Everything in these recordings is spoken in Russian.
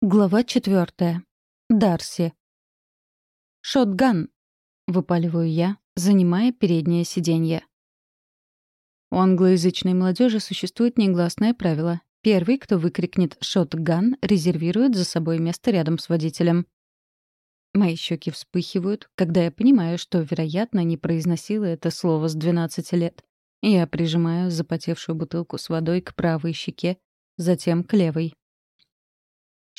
Глава четвертая. Дарси. «Шотган!» — выпаливаю я, занимая переднее сиденье. У англоязычной молодежи существует негласное правило. Первый, кто выкрикнет «шотган», резервирует за собой место рядом с водителем. Мои щеки вспыхивают, когда я понимаю, что, вероятно, не произносила это слово с 12 лет. Я прижимаю запотевшую бутылку с водой к правой щеке, затем к левой.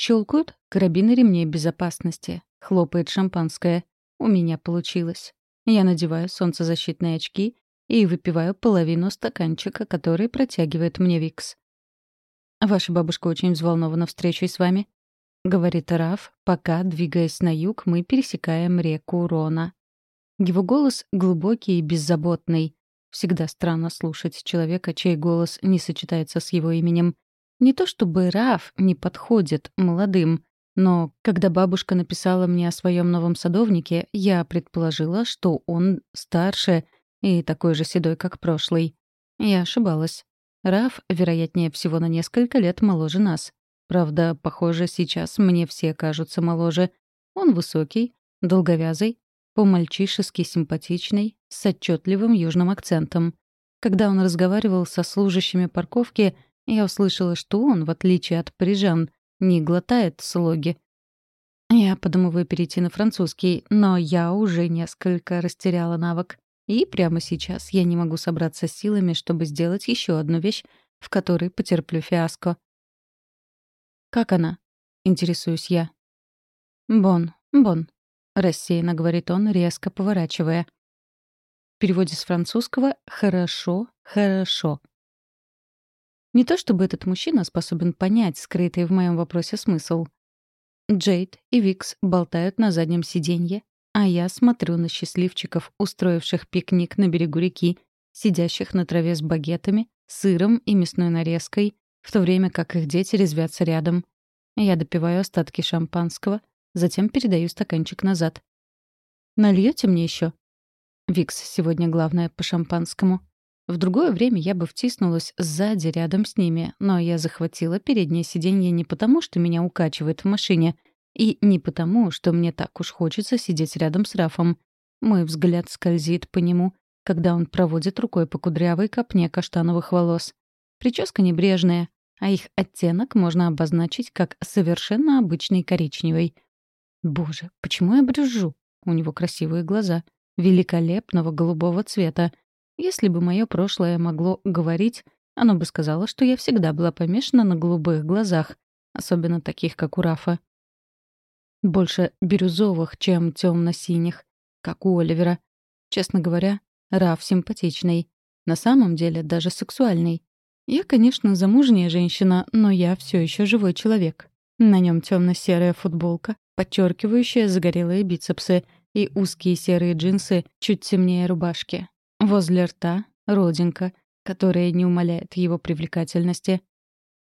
Щелкают карабины ремней безопасности. Хлопает шампанское. У меня получилось. Я надеваю солнцезащитные очки и выпиваю половину стаканчика, который протягивает мне Викс. «Ваша бабушка очень взволнована встречей с вами», — говорит Раф, пока, двигаясь на юг, мы пересекаем реку Рона. Его голос глубокий и беззаботный. Всегда странно слушать человека, чей голос не сочетается с его именем — не то чтобы Раф не подходит молодым, но когда бабушка написала мне о своем новом садовнике, я предположила, что он старше и такой же седой, как прошлый. Я ошибалась. Раф, вероятнее всего, на несколько лет моложе нас. Правда, похоже, сейчас мне все кажутся моложе. Он высокий, долговязый, по-мальчишески симпатичный, с отчетливым южным акцентом. Когда он разговаривал со служащими парковки — я услышала, что он, в отличие от парижан, не глотает слоги. Я подумываю перейти на французский, но я уже несколько растеряла навык. И прямо сейчас я не могу собраться с силами, чтобы сделать еще одну вещь, в которой потерплю фиаско. «Как она?» — интересуюсь я. «Бон, бон», — рассеянно говорит он, резко поворачивая. В переводе с французского «хорошо, хорошо». Не то чтобы этот мужчина способен понять скрытый в моем вопросе смысл. Джейд и Викс болтают на заднем сиденье, а я смотрю на счастливчиков, устроивших пикник на берегу реки, сидящих на траве с багетами, сыром и мясной нарезкой, в то время как их дети резвятся рядом. Я допиваю остатки шампанского, затем передаю стаканчик назад. «Нальете мне еще? Викс сегодня главное по шампанскому. В другое время я бы втиснулась сзади рядом с ними, но я захватила переднее сиденье не потому, что меня укачивает в машине, и не потому, что мне так уж хочется сидеть рядом с Рафом. Мой взгляд скользит по нему, когда он проводит рукой по кудрявой копне каштановых волос. Прическа небрежная, а их оттенок можно обозначить как совершенно обычный коричневый. Боже, почему я брюзжу? У него красивые глаза, великолепного голубого цвета, если бы мое прошлое могло говорить, оно бы сказало, что я всегда была помешана на голубых глазах, особенно таких, как у Рафа. Больше бирюзовых, чем темно-синих, как у Оливера. Честно говоря, Раф симпатичный. На самом деле даже сексуальный. Я, конечно, замужняя женщина, но я все еще живой человек. На нем темно-серая футболка, подчеркивающая загорелые бицепсы, и узкие серые джинсы чуть темнее рубашки. Возле рта — родинка, которая не умаляет его привлекательности.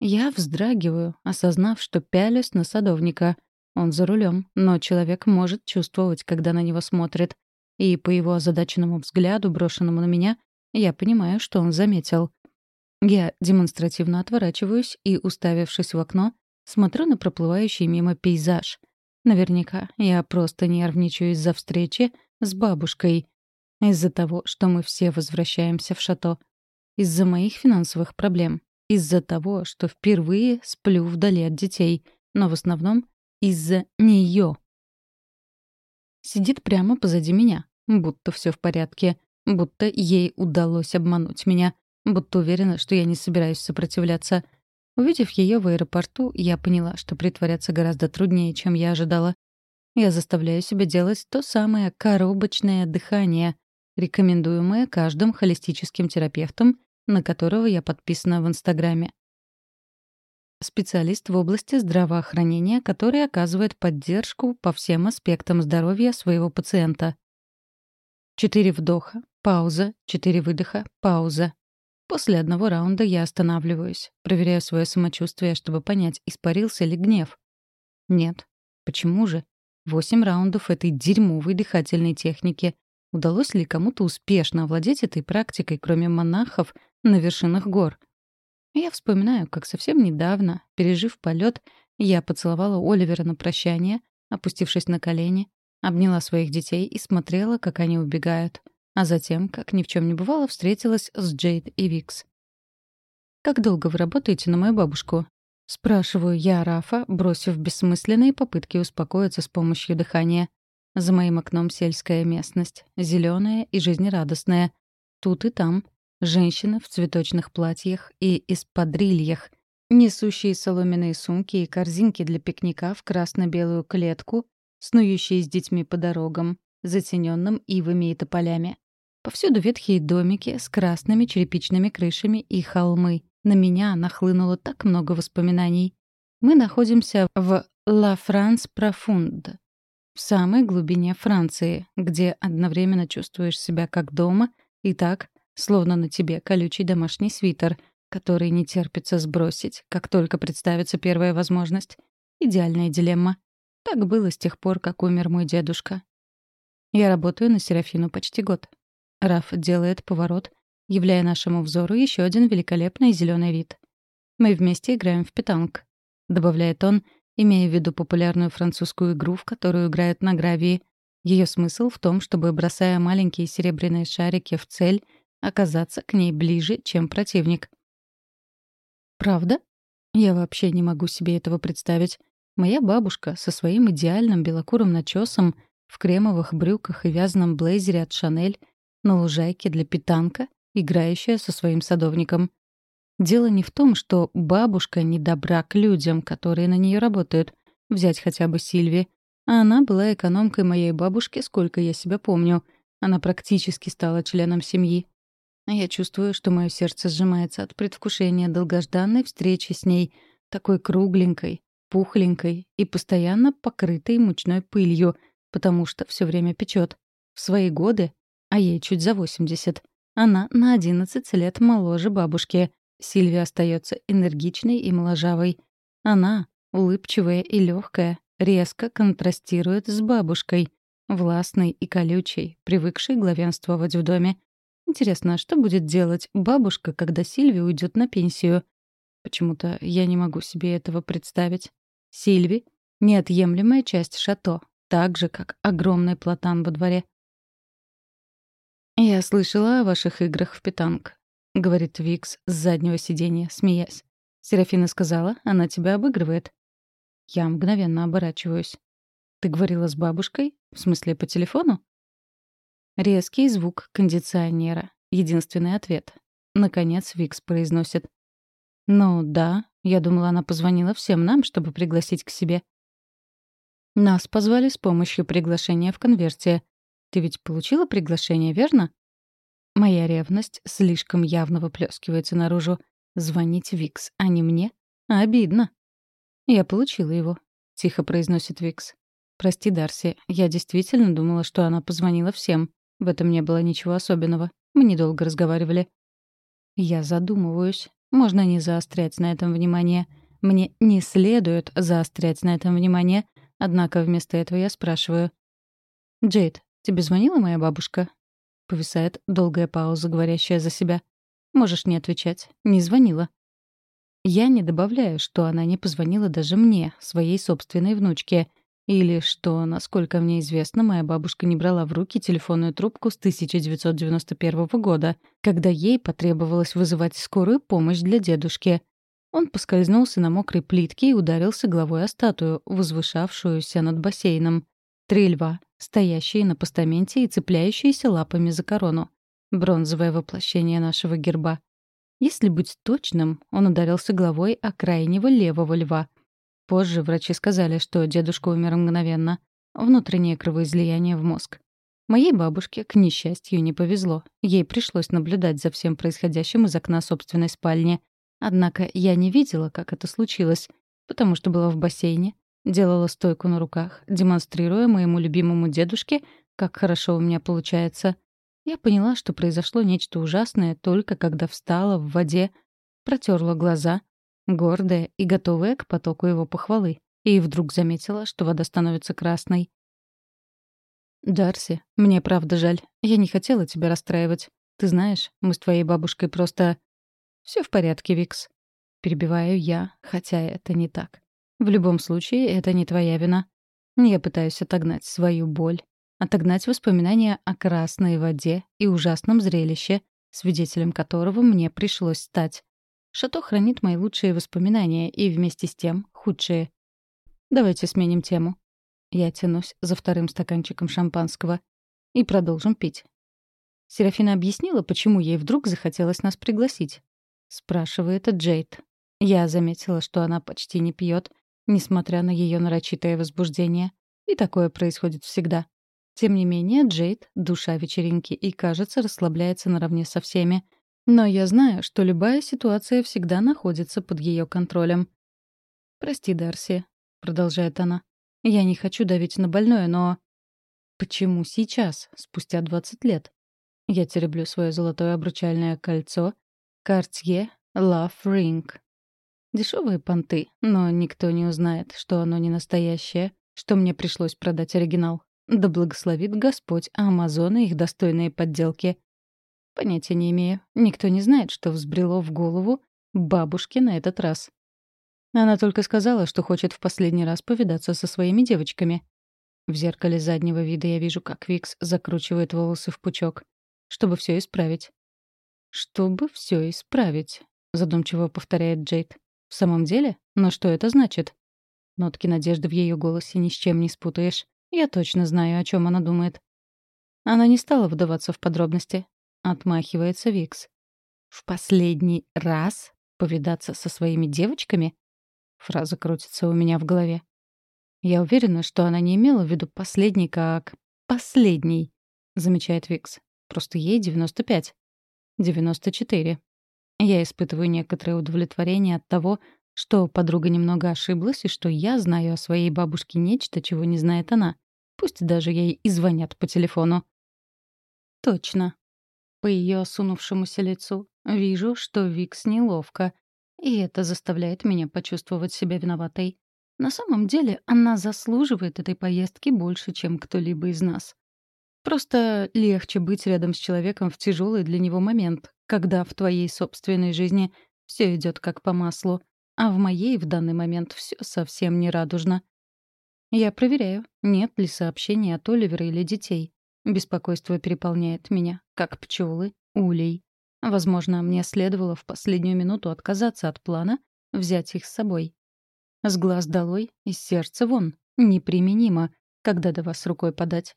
Я вздрагиваю, осознав, что пялюсь на садовника. Он за рулем, но человек может чувствовать, когда на него смотрит. И по его озадаченному взгляду, брошенному на меня, я понимаю, что он заметил. Я демонстративно отворачиваюсь и, уставившись в окно, смотрю на проплывающий мимо пейзаж. Наверняка я просто нервничаю из-за встречи с бабушкой, из-за того, что мы все возвращаемся в шато. Из-за моих финансовых проблем. Из-за того, что впервые сплю вдали от детей. Но в основном из-за нее. Сидит прямо позади меня. Будто все в порядке. Будто ей удалось обмануть меня. Будто уверена, что я не собираюсь сопротивляться. Увидев ее в аэропорту, я поняла, что притворяться гораздо труднее, чем я ожидала. Я заставляю себя делать то самое коробочное дыхание, рекомендуемое каждым холистическим терапевтом, на которого я подписана в Инстаграме. Специалист в области здравоохранения, который оказывает поддержку по всем аспектам здоровья своего пациента. Четыре вдоха, пауза, четыре выдоха, пауза. После одного раунда я останавливаюсь, проверяю свое самочувствие, чтобы понять, испарился ли гнев. Нет. Почему же? Восемь раундов этой дерьмовой дыхательной техники, Удалось ли кому-то успешно овладеть этой практикой, кроме монахов на вершинах гор? Я вспоминаю, как совсем недавно, пережив полет, я поцеловала Оливера на прощание, опустившись на колени, обняла своих детей и смотрела, как они убегают. А затем, как ни в чем не бывало, встретилась с Джейд и Викс. «Как долго вы работаете на мою бабушку?» Спрашиваю я Рафа, бросив бессмысленные попытки успокоиться с помощью дыхания. За моим окном сельская местность, зеленая и жизнерадостная. Тут и там женщины в цветочных платьях и эспадрильях, несущие соломенные сумки и корзинки для пикника в красно-белую клетку, снующие с детьми по дорогам, затененным ивами и тополями. Повсюду ветхие домики с красными черепичными крышами и холмы. На меня нахлынуло так много воспоминаний. Мы находимся в Ла Франс Профунд, в самой глубине Франции, где одновременно чувствуешь себя как дома и так, словно на тебе колючий домашний свитер, который не терпится сбросить, как только представится первая возможность. Идеальная дилемма. Так было с тех пор, как умер мой дедушка. Я работаю на Серафину почти год. Раф делает поворот, являя нашему взору еще один великолепный зеленый вид. Мы вместе играем в питанг, добавляет он, имея в виду популярную французскую игру, в которую играют на гравии. Ее смысл в том, чтобы, бросая маленькие серебряные шарики в цель, оказаться к ней ближе, чем противник. Правда? Я вообще не могу себе этого представить. Моя бабушка со своим идеальным белокурым начесом в кремовых брюках и вязаном блейзере от Шанель на лужайке для питанка, играющая со своим садовником. Дело не в том, что бабушка не добра к людям, которые на нее работают. Взять хотя бы Сильви. А она была экономкой моей бабушки, сколько я себя помню. Она практически стала членом семьи. Я чувствую, что мое сердце сжимается от предвкушения долгожданной встречи с ней, такой кругленькой, пухленькой и постоянно покрытой мучной пылью, потому что все время печет. В свои годы, а ей чуть за 80, она на 11 лет моложе бабушки. Сильвия остается энергичной и моложавой. Она, улыбчивая и легкая, резко контрастирует с бабушкой, властной и колючей, привыкшей главенствовать в доме. Интересно, а что будет делать бабушка, когда Сильви уйдет на пенсию? Почему-то я не могу себе этого представить. Сильви — неотъемлемая часть шато, так же, как огромный платан во дворе. «Я слышала о ваших играх в питанг», — говорит Викс с заднего сиденья, смеясь. Серафина сказала, она тебя обыгрывает. Я мгновенно оборачиваюсь. «Ты говорила с бабушкой? В смысле, по телефону?» Резкий звук кондиционера. Единственный ответ. Наконец Викс произносит. «Ну да, я думала, она позвонила всем нам, чтобы пригласить к себе». «Нас позвали с помощью приглашения в конверте. Ты ведь получила приглашение, верно?» Моя ревность слишком явно выплескивается наружу. Звонить Викс, а не мне? Обидно. «Я получила его», — тихо произносит Викс. «Прости, Дарси, я действительно думала, что она позвонила всем. В этом не было ничего особенного. Мы недолго разговаривали. Я задумываюсь. Можно не заострять на этом внимание. Мне не следует заострять на этом внимание. Однако вместо этого я спрашиваю. «Джейд, тебе звонила моя бабушка?» Повисает долгая пауза, говорящая за себя. «Можешь не отвечать. Не звонила». Я не добавляю, что она не позвонила даже мне, своей собственной внучке — или что, насколько мне известно, моя бабушка не брала в руки телефонную трубку с 1991 года, когда ей потребовалось вызывать скорую помощь для дедушки. Он поскользнулся на мокрой плитке и ударился головой о статую, возвышавшуюся над бассейном. Три льва, стоящие на постаменте и цепляющиеся лапами за корону. Бронзовое воплощение нашего герба. Если быть точным, он ударился головой о крайнего левого льва — Позже врачи сказали, что дедушка умер мгновенно. Внутреннее кровоизлияние в мозг. Моей бабушке, к несчастью, не повезло. Ей пришлось наблюдать за всем происходящим из окна собственной спальни. Однако я не видела, как это случилось, потому что была в бассейне, делала стойку на руках, демонстрируя моему любимому дедушке, как хорошо у меня получается. Я поняла, что произошло нечто ужасное только когда встала в воде, протерла глаза гордая и готовая к потоку его похвалы, и вдруг заметила, что вода становится красной. «Дарси, мне правда жаль. Я не хотела тебя расстраивать. Ты знаешь, мы с твоей бабушкой просто...» Все в порядке, Викс», Перебиваю я, хотя это не так. В любом случае, это не твоя вина. Я пытаюсь отогнать свою боль, отогнать воспоминания о красной воде и ужасном зрелище, свидетелем которого мне пришлось стать. Шато хранит мои лучшие воспоминания и вместе с тем худшие. Давайте сменим тему. Я тянусь за вторым стаканчиком шампанского. И продолжим пить. Серафина объяснила, почему ей вдруг захотелось нас пригласить. Спрашивает Джейд. Я заметила, что она почти не пьет, несмотря на ее нарочитое возбуждение. И такое происходит всегда. Тем не менее, Джейд — душа вечеринки и, кажется, расслабляется наравне со всеми. Но я знаю, что любая ситуация всегда находится под ее контролем. «Прости, Дарси», — продолжает она. «Я не хочу давить на больное, но...» «Почему сейчас, спустя 20 лет?» Я тереблю свое золотое обручальное кольцо Cartier Love Ring. Дешевые понты, но никто не узнает, что оно не настоящее, что мне пришлось продать оригинал. Да благословит Господь Амазоны их достойные подделки. Понятия не имею. Никто не знает, что взбрело в голову бабушке на этот раз. Она только сказала, что хочет в последний раз повидаться со своими девочками. В зеркале заднего вида я вижу, как Викс закручивает волосы в пучок, чтобы все исправить. «Чтобы все исправить», — задумчиво повторяет Джейд. В самом деле? Но что это значит? Нотки надежды в ее голосе ни с чем не спутаешь. Я точно знаю, о чем она думает. Она не стала вдаваться в подробности. Отмахивается Викс. «В последний раз повидаться со своими девочками?» Фраза крутится у меня в голове. Я уверена, что она не имела в виду последний как «последний», замечает Викс. Просто ей 95. 94. Я испытываю некоторое удовлетворение от того, что подруга немного ошиблась и что я знаю о своей бабушке нечто, чего не знает она. Пусть даже ей и звонят по телефону. Точно. По ее осунувшемуся лицу вижу, что Викс неловко, и это заставляет меня почувствовать себя виноватой. На самом деле она заслуживает этой поездки больше, чем кто-либо из нас. Просто легче быть рядом с человеком в тяжелый для него момент, когда в твоей собственной жизни все идет как по маслу, а в моей в данный момент все совсем не радужно. Я проверяю, нет ли сообщений от Оливера или детей. Беспокойство переполняет меня, как пчелы, улей. Возможно, мне следовало в последнюю минуту отказаться от плана взять их с собой. С глаз долой, из сердца вон. Неприменимо, когда до вас рукой подать.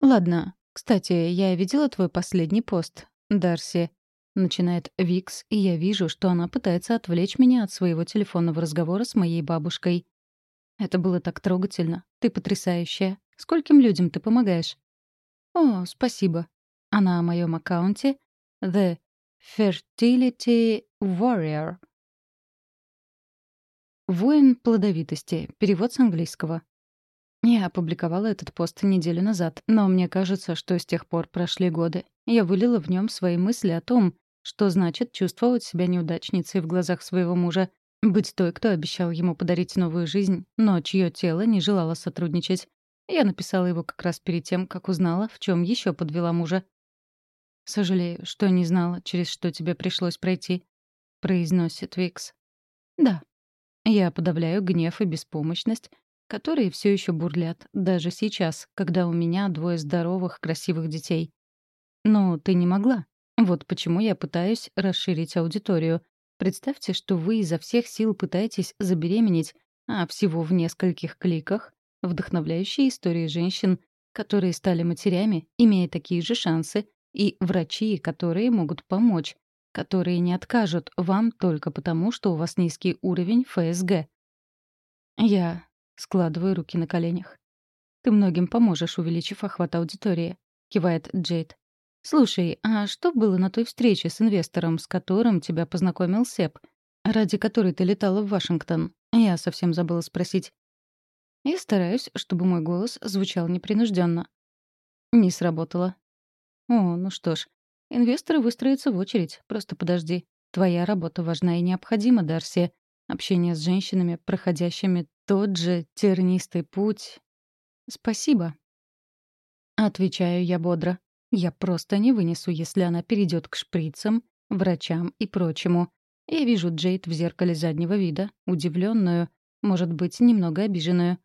Ладно, кстати, я видела твой последний пост. «Дарси», — начинает Викс, и я вижу, что она пытается отвлечь меня от своего телефонного разговора с моей бабушкой. «Это было так трогательно. Ты потрясающая. Скольким людям ты помогаешь?» «О, спасибо. Она о моем аккаунте The Fertility Warrior». «Воин плодовитости». Перевод с английского. Я опубликовала этот пост неделю назад, но мне кажется, что с тех пор прошли годы. Я вылила в нем свои мысли о том, что значит чувствовать себя неудачницей в глазах своего мужа, быть той, кто обещал ему подарить новую жизнь, но чье тело не желало сотрудничать. Я написала его как раз перед тем, как узнала, в чем еще подвела мужа. «Сожалею, что не знала, через что тебе пришлось пройти», — произносит Викс. «Да». Я подавляю гнев и беспомощность, которые все еще бурлят, даже сейчас, когда у меня двое здоровых, красивых детей. Но ты не могла. Вот почему я пытаюсь расширить аудиторию. Представьте, что вы изо всех сил пытаетесь забеременеть, а всего в нескольких кликах вдохновляющие истории женщин, которые стали матерями, имея такие же шансы, и врачи, которые могут помочь, которые не откажут вам только потому, что у вас низкий уровень ФСГ. Я Складываю руки на коленях. «Ты многим поможешь, увеличив охват аудитории», — кивает Джейд. «Слушай, а что было на той встрече с инвестором, с которым тебя познакомил Сеп, ради которой ты летала в Вашингтон? Я совсем забыла спросить». Я стараюсь, чтобы мой голос звучал непринужденно. Не сработало. О, ну что ж. Инвесторы выстроятся в очередь. Просто подожди. Твоя работа важна и необходима, Дарси. Общение с женщинами, проходящими тот же тернистый путь. Спасибо. Отвечаю я бодро. Я просто не вынесу, если она перейдет к шприцам, врачам и прочему. Я вижу Джейд в зеркале заднего вида, удивленную, может быть, немного обиженную.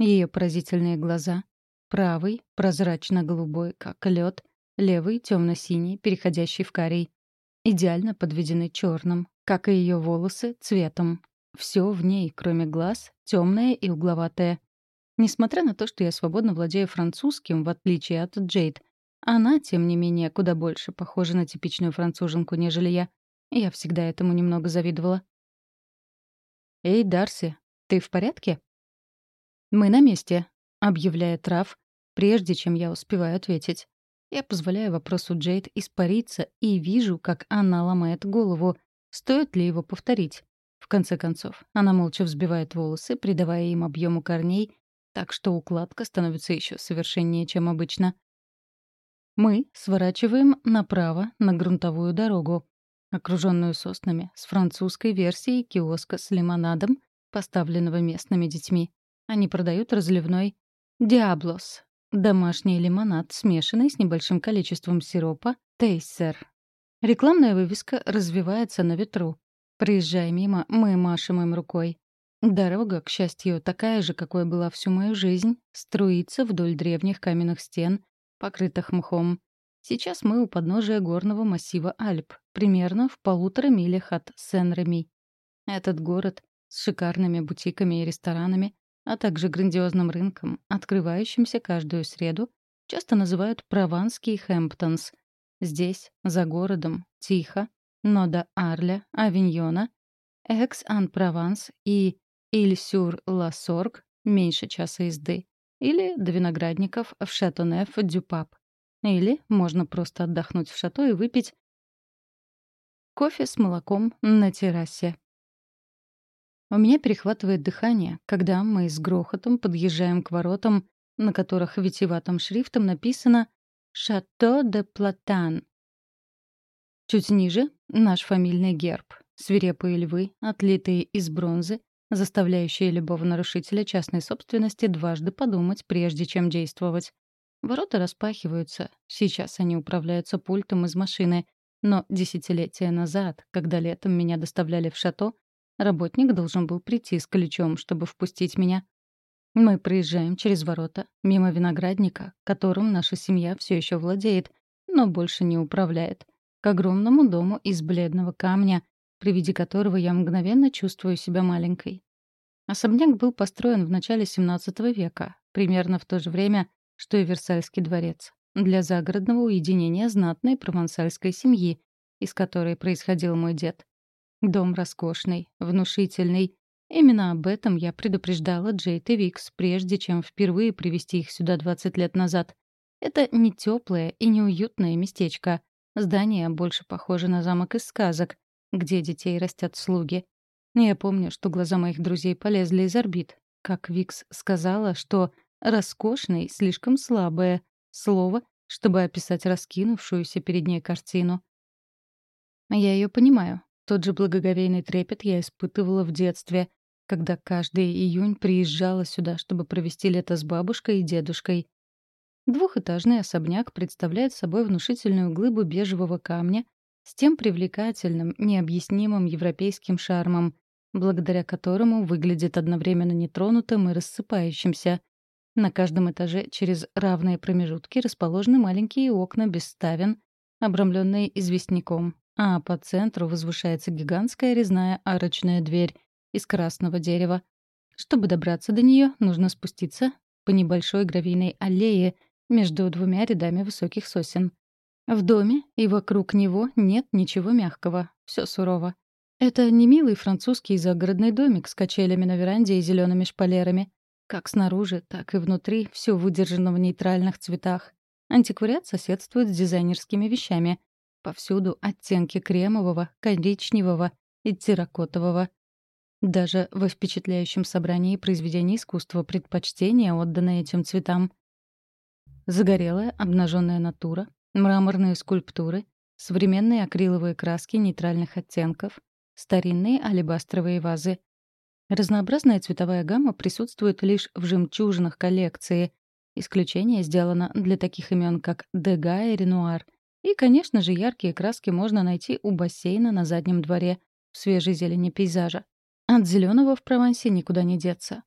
Ее поразительные глаза. Правый — прозрачно-голубой, как лед, левый — темно-синий, переходящий в карий. Идеально подведены черным, как и ее волосы, цветом. Все в ней, кроме глаз, темное и угловатое. Несмотря на то, что я свободно владею французским, в отличие от Джейд, она, тем не менее, куда больше похожа на типичную француженку, нежели я. Я всегда этому немного завидовала. «Эй, Дарси, ты в порядке?» «Мы на месте», — объявляет Раф, прежде чем я успеваю ответить. Я позволяю вопросу Джейд испариться и вижу, как она ломает голову. Стоит ли его повторить? В конце концов, она молча взбивает волосы, придавая им объему корней, так что укладка становится еще совершеннее, чем обычно. Мы сворачиваем направо на грунтовую дорогу, окруженную соснами, с французской версией киоска с лимонадом, поставленного местными детьми. Они продают разливной «Диаблос» — домашний лимонад, смешанный с небольшим количеством сиропа «Тейсер». Рекламная вывеска развивается на ветру. Проезжая мимо, мы машем им рукой. Дорога, к счастью, такая же, какой была всю мою жизнь, струится вдоль древних каменных стен, покрытых мхом. Сейчас мы у подножия горного массива Альп, примерно в полутора милях от Сен-Реми. Этот город с шикарными бутиками и ресторанами, а также грандиозным рынком, открывающимся каждую среду, часто называют Прованский Хэмптонс. Здесь, за городом, тихо, но до Арля, Авиньона, Экс-Ан-Прованс и Иль-Сюр-Ла-Сорг меньше часа езды, или до виноградников в Шатонеф-Дюпап. Или можно просто отдохнуть в шато и выпить кофе с молоком на террасе. У меня перехватывает дыхание, когда мы с грохотом подъезжаем к воротам, на которых витиеватым шрифтом написано «Шато де Платан». Чуть ниже — наш фамильный герб. Свирепые львы, отлитые из бронзы, заставляющие любого нарушителя частной собственности дважды подумать, прежде чем действовать. Ворота распахиваются. Сейчас они управляются пультом из машины. Но десятилетия назад, когда летом меня доставляли в шато, работник должен был прийти с ключом, чтобы впустить меня. Мы проезжаем через ворота, мимо виноградника, которым наша семья все еще владеет, но больше не управляет, к огромному дому из бледного камня, при виде которого я мгновенно чувствую себя маленькой. Особняк был построен в начале XVII века, примерно в то же время, что и Версальский дворец, для загородного уединения знатной провансальской семьи, из которой происходил мой дед. Дом роскошный, внушительный. Именно об этом я предупреждала Джейт и Викс, прежде чем впервые привести их сюда 20 лет назад. Это не теплое и неуютное местечко. Здание больше похоже на замок из сказок, где детей растят слуги. Я помню, что глаза моих друзей полезли из орбит. Как Викс сказала, что Роскошный — слишком слабое слово, чтобы описать раскинувшуюся перед ней картину. Я ее понимаю. Тот же благоговейный трепет я испытывала в детстве, когда каждый июнь приезжала сюда, чтобы провести лето с бабушкой и дедушкой. Двухэтажный особняк представляет собой внушительную глыбу бежевого камня с тем привлекательным, необъяснимым европейским шармом, благодаря которому выглядит одновременно нетронутым и рассыпающимся — на каждом этаже через равные промежутки расположены маленькие окна без ставен, обрамленные известняком, а по центру возвышается гигантская резная арочная дверь из красного дерева. Чтобы добраться до нее, нужно спуститься по небольшой гравийной аллее между двумя рядами высоких сосен. В доме и вокруг него нет ничего мягкого, все сурово. Это не милый французский загородный домик с качелями на веранде и зелеными шпалерами. Как снаружи, так и внутри все выдержано в нейтральных цветах. Антиквариат соседствует с дизайнерскими вещами. Повсюду оттенки кремового, коричневого и терракотового. Даже во впечатляющем собрании произведений искусства предпочтение отдано этим цветам. Загорелая обнаженная натура, мраморные скульптуры, современные акриловые краски нейтральных оттенков, старинные алебастровые вазы — Разнообразная цветовая гамма присутствует лишь в жемчужинах коллекции. Исключение сделано для таких имен, как Дега и Ренуар. И, конечно же, яркие краски можно найти у бассейна на заднем дворе, в свежей зелени пейзажа. От зеленого в Провансе никуда не деться.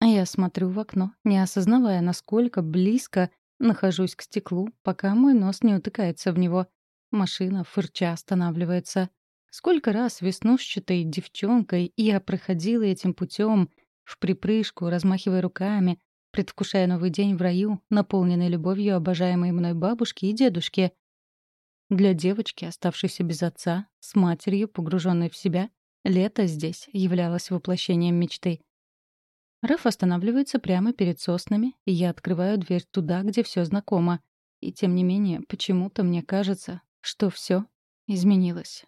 Я смотрю в окно, не осознавая, насколько близко нахожусь к стеклу, пока мой нос не утыкается в него. Машина, фырча, останавливается. Сколько раз веснушчатой девчонкой я проходила этим путем в припрыжку, размахивая руками, предвкушая новый день в раю, наполненный любовью обожаемой мной бабушки и дедушки. Для девочки, оставшейся без отца, с матерью, погруженной в себя, лето здесь являлось воплощением мечты. Раф останавливается прямо перед соснами, и я открываю дверь туда, где все знакомо. И тем не менее, почему-то мне кажется, что все изменилось.